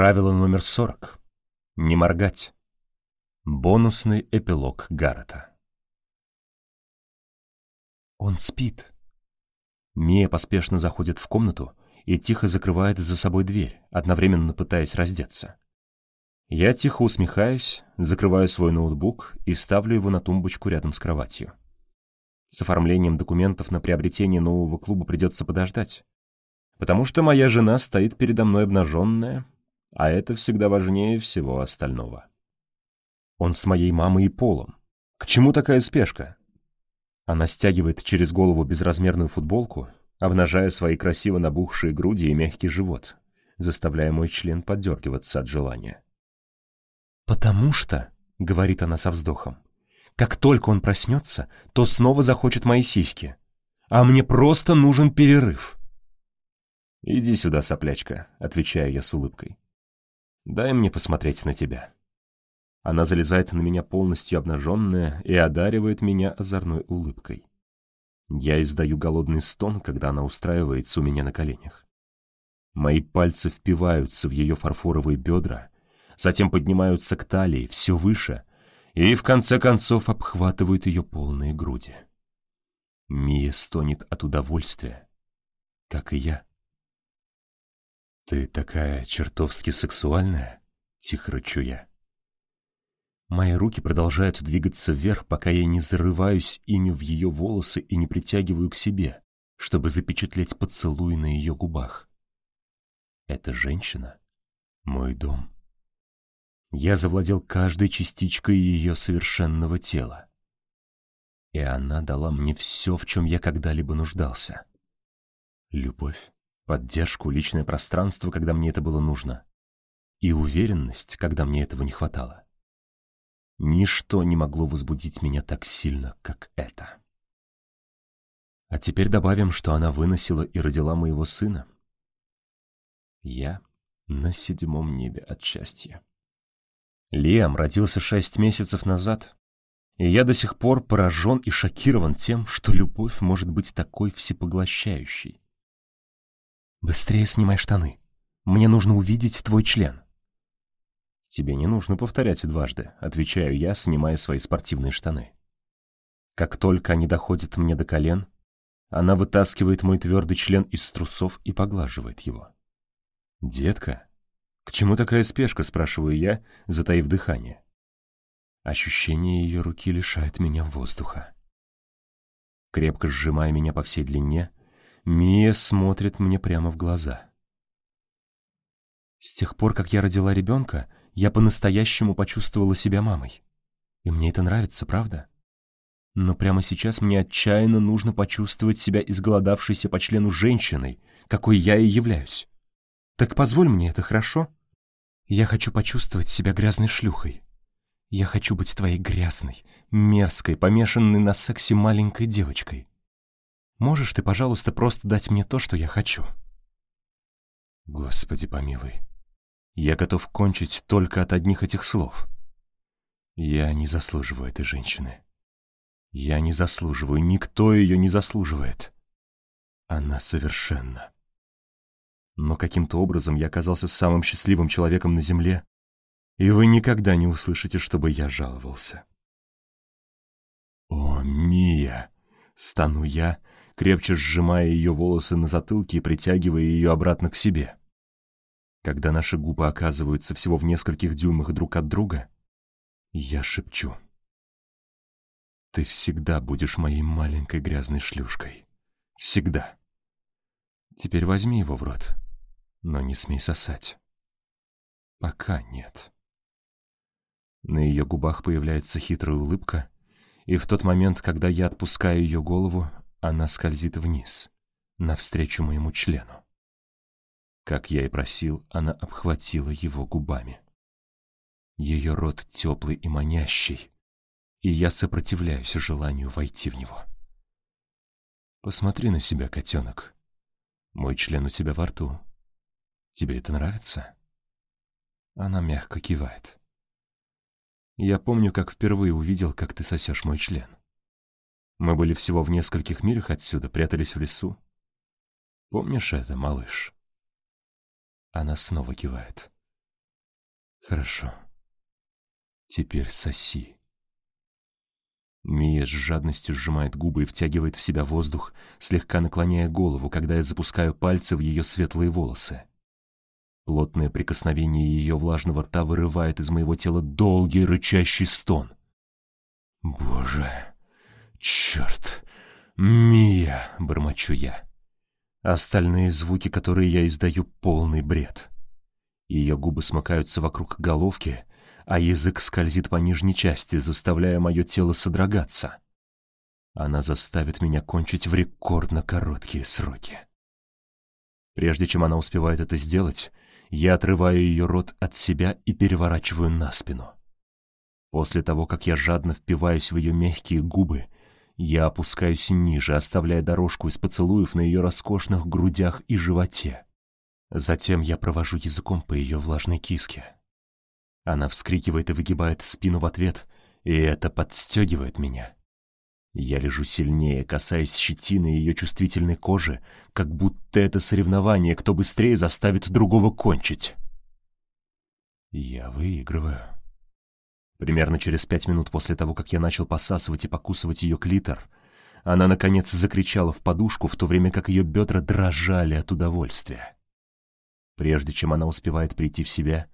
Правило номер 40. Не моргать. Бонусный эпилог Гаррета. Он спит. Мия поспешно заходит в комнату и тихо закрывает за собой дверь, одновременно пытаясь раздеться. Я тихо усмехаюсь, закрываю свой ноутбук и ставлю его на тумбочку рядом с кроватью. С оформлением документов на приобретение нового клуба придется подождать, потому что моя жена стоит передо мной обнаженная, а это всегда важнее всего остального. Он с моей мамой и Полом. К чему такая спешка? Она стягивает через голову безразмерную футболку, обнажая свои красиво набухшие груди и мягкий живот, заставляя мой член поддергиваться от желания. «Потому что», — говорит она со вздохом, — «как только он проснется, то снова захочет мои сиськи. А мне просто нужен перерыв». «Иди сюда, соплячка», — отвечаю я с улыбкой. «Дай мне посмотреть на тебя». Она залезает на меня полностью обнаженная и одаривает меня озорной улыбкой. Я издаю голодный стон, когда она устраивается у меня на коленях. Мои пальцы впиваются в ее фарфоровые бедра, затем поднимаются к талии все выше и в конце концов обхватывают ее полные груди. Мия стонет от удовольствия, как и я. «Ты такая чертовски сексуальная», — тихо рычу я. Мои руки продолжают двигаться вверх, пока я не зарываюсь ими в ее волосы и не притягиваю к себе, чтобы запечатлеть поцелуй на ее губах. Эта женщина — мой дом. Я завладел каждой частичкой ее совершенного тела. И она дала мне все, в чем я когда-либо нуждался. Любовь, поддержку, личное пространство, когда мне это было нужно, и уверенность, когда мне этого не хватало. Ничто не могло возбудить меня так сильно, как это. А теперь добавим, что она выносила и родила моего сына. Я на седьмом небе от счастья. Лиам родился шесть месяцев назад, и я до сих пор поражен и шокирован тем, что любовь может быть такой всепоглощающей. «Быстрее снимай штаны. Мне нужно увидеть твой член». «Тебе не нужно повторять дважды», — отвечаю я, снимая свои спортивные штаны. Как только они доходят мне до колен, она вытаскивает мой твердый член из трусов и поглаживает его. «Детка, «К чему такая спешка?» — спрашиваю я, затаив дыхание. Ощущение ее руки лишает меня воздуха. Крепко сжимая меня по всей длине, Мия смотрит мне прямо в глаза. С тех пор, как я родила ребенка, я по-настоящему почувствовала себя мамой. И мне это нравится, правда? Но прямо сейчас мне отчаянно нужно почувствовать себя изголодавшейся по члену женщиной, какой я и являюсь. Так позволь мне это, хорошо?» Я хочу почувствовать себя грязной шлюхой. Я хочу быть твоей грязной, мерзкой, помешанной на сексе маленькой девочкой. Можешь ты, пожалуйста, просто дать мне то, что я хочу? Господи помилуй. Я готов кончить только от одних этих слов. Я не заслуживаю этой женщины. Я не заслуживаю, никто ее не заслуживает. Она совершенна но каким-то образом я оказался самым счастливым человеком на Земле, и вы никогда не услышите, чтобы я жаловался. «О, Мия!» — стану я, крепче сжимая ее волосы на затылке и притягивая ее обратно к себе. Когда наши губы оказываются всего в нескольких дюймах друг от друга, я шепчу. «Ты всегда будешь моей маленькой грязной шлюшкой. Всегда. Теперь возьми его в рот» но не смей сосать. Пока нет. На ее губах появляется хитрая улыбка, и в тот момент, когда я отпускаю ее голову, она скользит вниз, навстречу моему члену. Как я и просил, она обхватила его губами. Ее рот теплый и манящий, и я сопротивляюсь желанию войти в него. Посмотри на себя, котенок. Мой член у тебя во рту. Тебе это нравится?» Она мягко кивает. «Я помню, как впервые увидел, как ты сосешь мой член. Мы были всего в нескольких милях отсюда, прятались в лесу. Помнишь это, малыш?» Она снова кивает. Хорошо. Теперь соси. Мия с жадностью сжимает губы и втягивает в себя воздух, слегка наклоняя голову, когда я запускаю пальцы в ее светлые волосы. Плотное прикосновение ее влажного рта вырывает из моего тела долгий рычащий стон. «Боже, черт, Мия!» — бормочу я. Остальные звуки, которые я издаю, полный бред. Ее губы смыкаются вокруг головки, а язык скользит по нижней части, заставляя мое тело содрогаться. Она заставит меня кончить в рекордно короткие сроки. Прежде чем она успевает это сделать, я отрываю ее рот от себя и переворачиваю на спину. После того, как я жадно впиваюсь в ее мягкие губы, я опускаюсь ниже, оставляя дорожку из поцелуев на ее роскошных грудях и животе. Затем я провожу языком по ее влажной киске. Она вскрикивает и выгибает спину в ответ, и это подстегивает меня. Я лежу сильнее, касаясь щетины ее чувствительной кожи, как будто это соревнование, кто быстрее заставит другого кончить. Я выигрываю. Примерно через пять минут после того, как я начал посасывать и покусывать ее клитор, она, наконец, закричала в подушку, в то время как ее бедра дрожали от удовольствия. Прежде чем она успевает прийти в себя,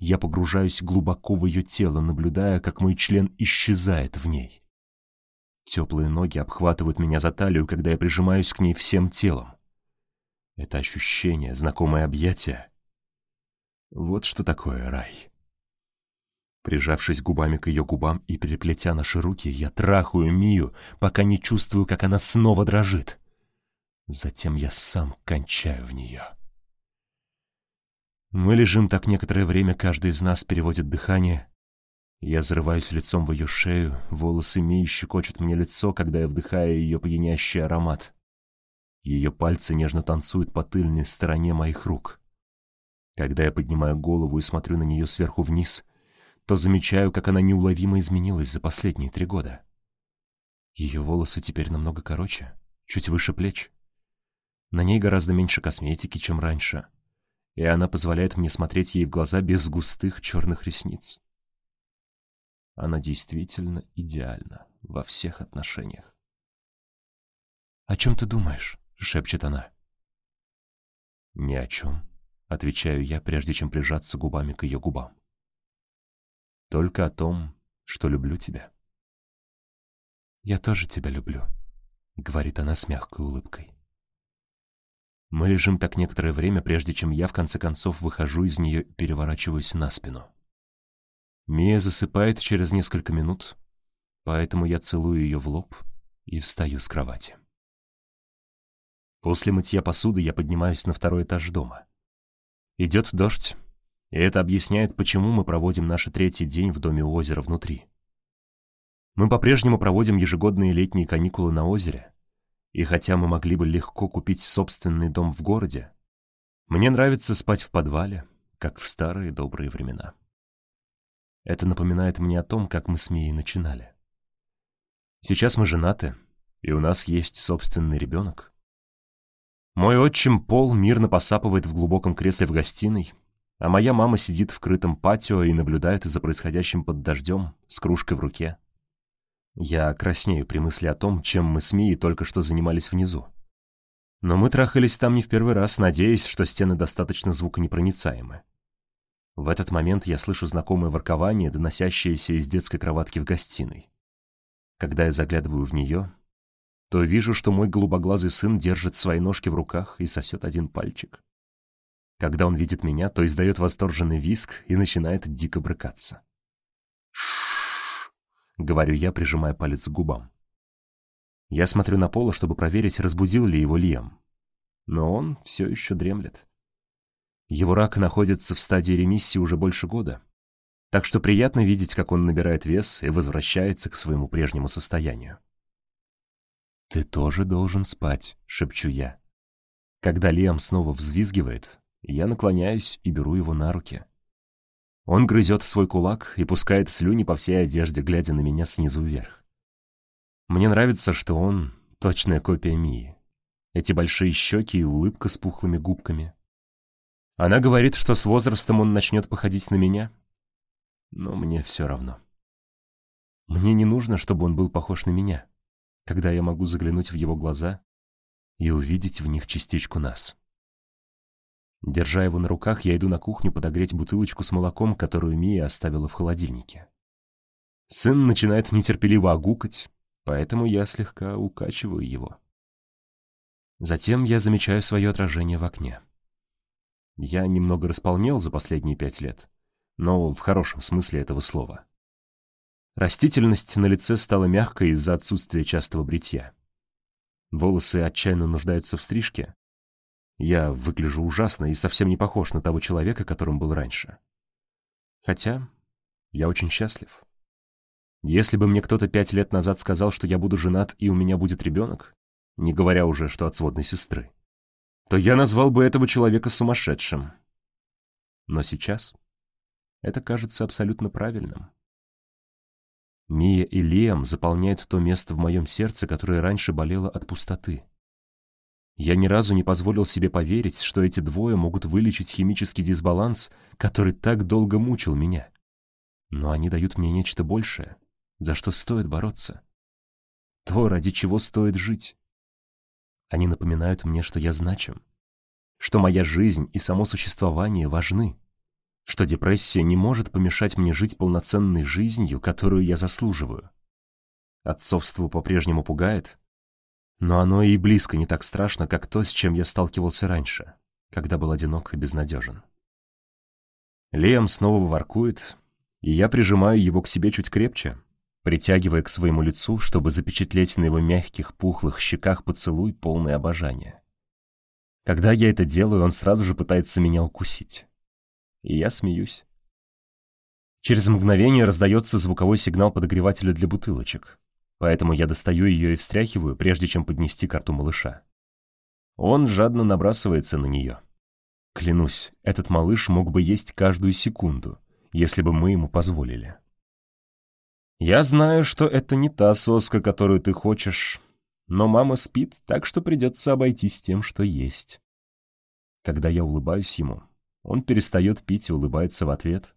я погружаюсь глубоко в ее тело, наблюдая, как мой член исчезает в ней. Теплые ноги обхватывают меня за талию, когда я прижимаюсь к ней всем телом. Это ощущение, знакомое объятие. Вот что такое рай. Прижавшись губами к ее губам и переплетя наши руки, я трахаю Мию, пока не чувствую, как она снова дрожит. Затем я сам кончаю в нее. Мы лежим так некоторое время, каждый из нас переводит дыхание. Я зарываюсь лицом в ее шею, волосы Мии щекочут мне лицо, когда я вдыхаю ее пьянящий аромат. Ее пальцы нежно танцуют по тыльной стороне моих рук. Когда я поднимаю голову и смотрю на нее сверху вниз — то замечаю, как она неуловимо изменилась за последние три года. Ее волосы теперь намного короче, чуть выше плеч. На ней гораздо меньше косметики, чем раньше, и она позволяет мне смотреть ей в глаза без густых черных ресниц. Она действительно идеальна во всех отношениях. «О чем ты думаешь?» — шепчет она. «Ни о чем», — отвечаю я, прежде чем прижаться губами к ее губам. Только о том, что люблю тебя. «Я тоже тебя люблю», — говорит она с мягкой улыбкой. Мы лежим так некоторое время, прежде чем я в конце концов выхожу из нее и переворачиваюсь на спину. Мия засыпает через несколько минут, поэтому я целую ее в лоб и встаю с кровати. После мытья посуды я поднимаюсь на второй этаж дома. Идет дождь, и это объясняет, почему мы проводим наш третий день в доме у озера внутри. Мы по-прежнему проводим ежегодные летние каникулы на озере, и хотя мы могли бы легко купить собственный дом в городе, мне нравится спать в подвале, как в старые добрые времена. Это напоминает мне о том, как мы с Мией начинали. Сейчас мы женаты, и у нас есть собственный ребенок. Мой отчим Пол мирно посапывает в глубоком кресле в гостиной, а моя мама сидит в крытом патио и наблюдает за происходящим под дождем с кружкой в руке. Я краснею при мысли о том, чем мы с Мией только что занимались внизу. Но мы трахались там не в первый раз, надеясь, что стены достаточно звуконепроницаемы. В этот момент я слышу знакомое воркование, доносящееся из детской кроватки в гостиной. Когда я заглядываю в нее, то вижу, что мой голубоглазый сын держит свои ножки в руках и сосет один пальчик. Когда он видит меня, то издает восторженный виск и начинает дико брыкаться. «Ш-ш-ш», говорю я, прижимая палец к губам. Я смотрю на Пола, чтобы проверить, разбудил ли его Лиам. Но он все еще дремлет. Его рак находится в стадии ремиссии уже больше года. Так что приятно видеть, как он набирает вес и возвращается к своему прежнему состоянию. «Ты тоже должен спать», — шепчу я. Когда Лиам снова взвизгивает, я наклоняюсь и беру его на руки. Он грызет свой кулак и пускает слюни по всей одежде, глядя на меня снизу вверх. Мне нравится, что он — точная копия Мии. Эти большие щеки и улыбка с пухлыми губками. Она говорит, что с возрастом он начнет походить на меня, но мне все равно. Мне не нужно, чтобы он был похож на меня, когда я могу заглянуть в его глаза и увидеть в них частичку нас. Держа его на руках, я иду на кухню подогреть бутылочку с молоком, которую Мия оставила в холодильнике. Сын начинает нетерпеливо огукать, поэтому я слегка укачиваю его. Затем я замечаю свое отражение в окне. Я немного располнел за последние пять лет, но в хорошем смысле этого слова. Растительность на лице стала мягкой из-за отсутствия частого бритья. Волосы отчаянно нуждаются в стрижке. Я выгляжу ужасно и совсем не похож на того человека, которым был раньше. Хотя я очень счастлив. Если бы мне кто-то пять лет назад сказал, что я буду женат и у меня будет ребенок, не говоря уже, что от сводной сестры, то я назвал бы этого человека сумасшедшим. Но сейчас это кажется абсолютно правильным. Мия и Лиам заполняют то место в моем сердце, которое раньше болело от пустоты. Я ни разу не позволил себе поверить, что эти двое могут вылечить химический дисбаланс, который так долго мучил меня. Но они дают мне нечто большее, за что стоит бороться. То, ради чего стоит жить. Они напоминают мне, что я значим, что моя жизнь и само существование важны, что депрессия не может помешать мне жить полноценной жизнью, которую я заслуживаю. Отцовство по-прежнему пугает, но оно и близко не так страшно, как то, с чем я сталкивался раньше, когда был одинок и безнадежен. Лем снова воркует, и я прижимаю его к себе чуть крепче, притягивая к своему лицу, чтобы запечатлеть на его мягких, пухлых щеках поцелуй, полное обожания. Когда я это делаю, он сразу же пытается меня укусить. И я смеюсь. Через мгновение раздается звуковой сигнал подогревателя для бутылочек, поэтому я достаю ее и встряхиваю, прежде чем поднести карту малыша. Он жадно набрасывается на нее. Клянусь, этот малыш мог бы есть каждую секунду, если бы мы ему позволили. Я знаю, что это не та соска, которую ты хочешь, но мама спит, так что придется обойтись тем, что есть. Когда я улыбаюсь ему, он перестает пить и улыбается в ответ.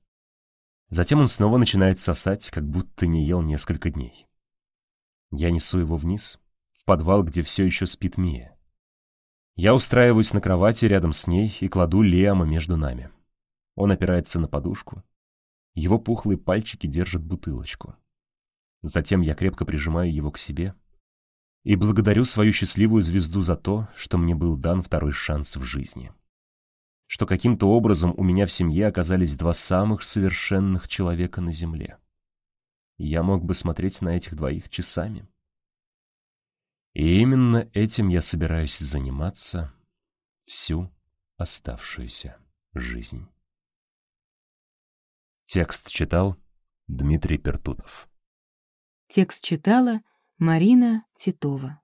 Затем он снова начинает сосать, как будто не ел несколько дней. Я несу его вниз, в подвал, где все еще спит Мия. Я устраиваюсь на кровати рядом с ней и кладу Лиама между нами. Он опирается на подушку. Его пухлые пальчики держат бутылочку. Затем я крепко прижимаю его к себе и благодарю свою счастливую звезду за то, что мне был дан второй шанс в жизни. Что каким-то образом у меня в семье оказались два самых совершенных человека на земле. Я мог бы смотреть на этих двоих часами. И именно этим я собираюсь заниматься всю оставшуюся жизнь. Текст читал Дмитрий Пертутов. Текст читала Марина Титова.